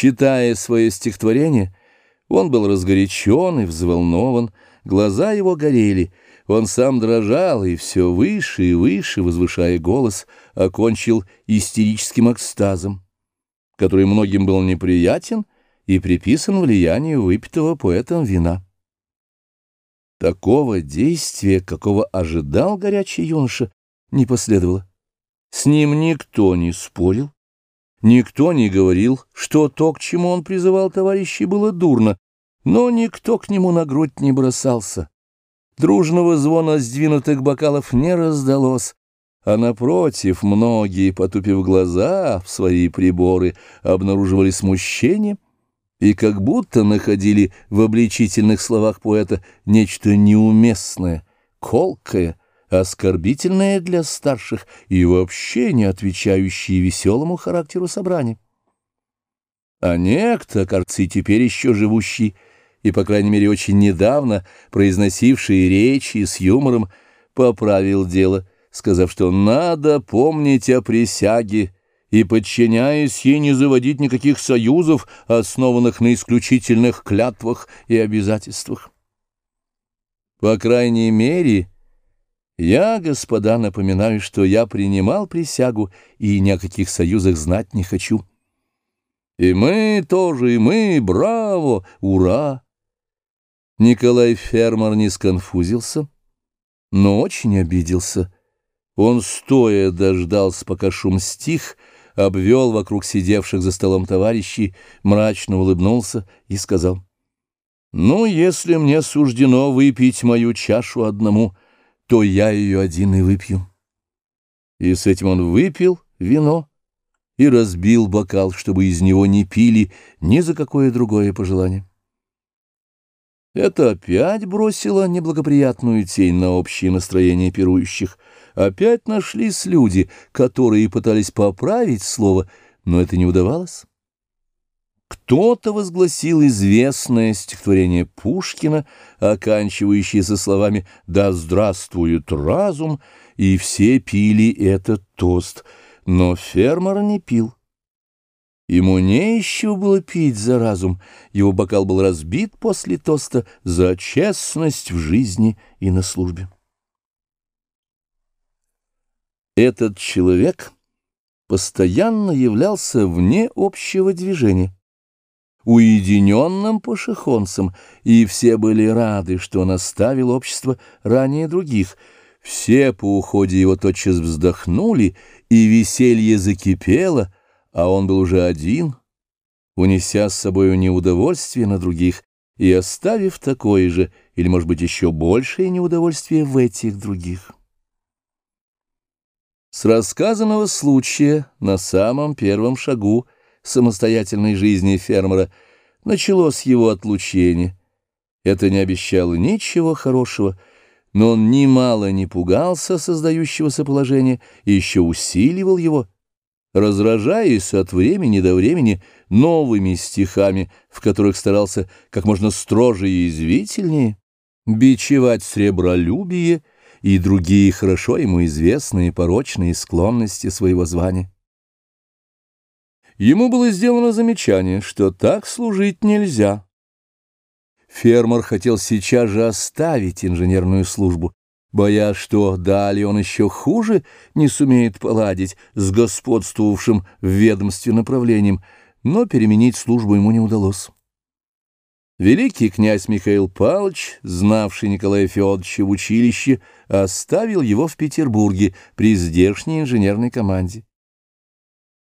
Читая свое стихотворение, он был разгорячен и взволнован, глаза его горели, он сам дрожал и все выше и выше, возвышая голос, окончил истерическим экстазом, который многим был неприятен и приписан влиянию выпитого поэтом вина. Такого действия, какого ожидал горячий юноша, не последовало. С ним никто не спорил, никто не говорил, что то, к чему он призывал товарищей, было дурно, но никто к нему на грудь не бросался. Дружного звона сдвинутых бокалов не раздалось, а напротив, многие, потупив глаза в свои приборы, обнаруживали смущение и как будто находили в обличительных словах поэта нечто неуместное, колкое, оскорбительное для старших и вообще не отвечающее веселому характеру собрания. А некто, и теперь еще живущий, и, по крайней мере, очень недавно произносивший речи с юмором, поправил дело, сказав, что надо помнить о присяге и, подчиняясь ей, не заводить никаких союзов, основанных на исключительных клятвах и обязательствах. По крайней мере, я, господа, напоминаю, что я принимал присягу и ни о каких союзах знать не хочу. И мы тоже, и мы, браво, ура! Николай Фермер не сконфузился, но очень обиделся. Он стоя дождался, пока шум стих, обвел вокруг сидевших за столом товарищей, мрачно улыбнулся и сказал, «Ну, если мне суждено выпить мою чашу одному, то я ее один и выпью». И с этим он выпил вино и разбил бокал, чтобы из него не пили ни за какое другое пожелание. Это опять бросило неблагоприятную тень на общее настроение пирующих. Опять нашлись люди, которые пытались поправить слово, но это не удавалось. Кто-то возгласил известное стихотворение Пушкина, оканчивающееся словами «Да здравствует разум», и все пили этот тост, но фермер не пил. Ему не еще было пить за разум, его бокал был разбит после тоста за честность в жизни и на службе. Этот человек постоянно являлся вне общего движения, уединенным пошехонцем, и все были рады, что он оставил общество ранее других. Все по уходе его тотчас вздохнули, и веселье закипело — а он был уже один, унеся с собою неудовольствие на других и оставив такое же, или, может быть, еще большее неудовольствие в этих других. С рассказанного случая на самом первом шагу самостоятельной жизни фермера началось его отлучение. Это не обещало ничего хорошего, но он немало не пугался создающегося положения и еще усиливал его, разражаясь от времени до времени новыми стихами, в которых старался как можно строже и язвительнее, бичевать сребролюбие и другие хорошо ему известные порочные склонности своего звания. Ему было сделано замечание, что так служить нельзя. Фермер хотел сейчас же оставить инженерную службу, боясь, что далее он еще хуже не сумеет поладить с господствовавшим в ведомстве направлением, но переменить службу ему не удалось. Великий князь Михаил Павлович, знавший Николая Федоровича в училище, оставил его в Петербурге при здешней инженерной команде.